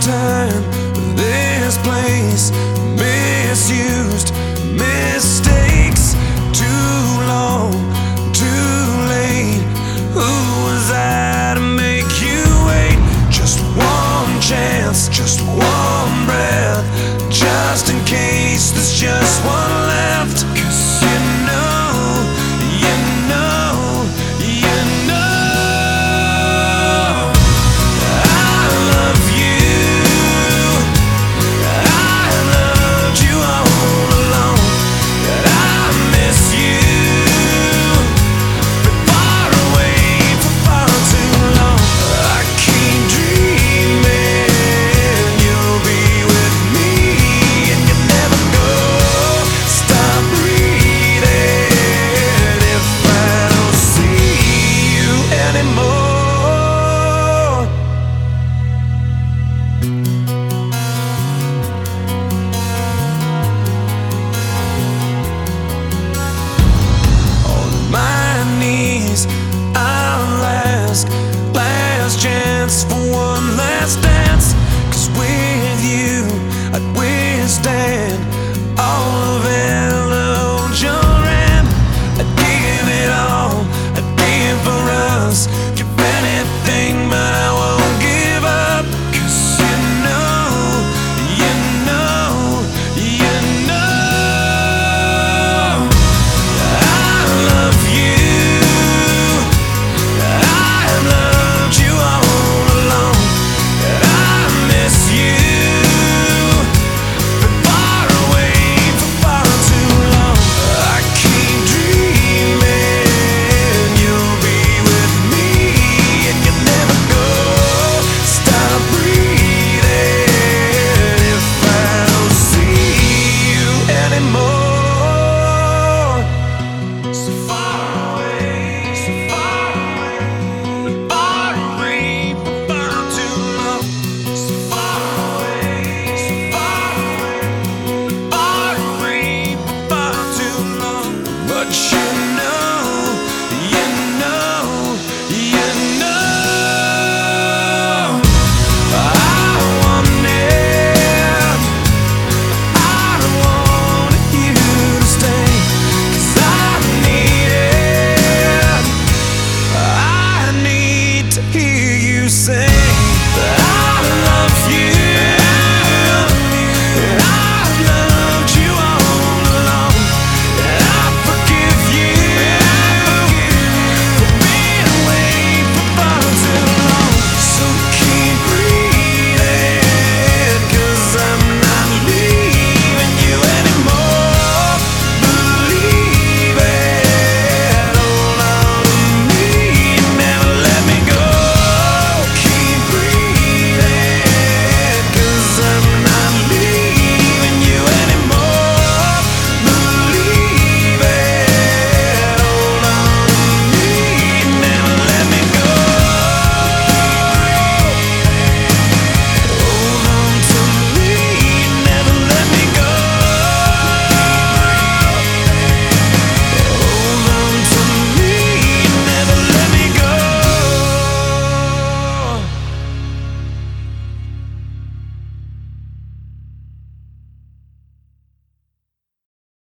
time, this place, misused mistakes.